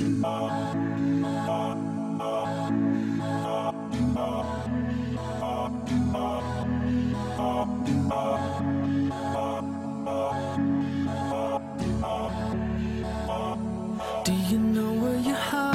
Do you know where your heart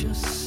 Just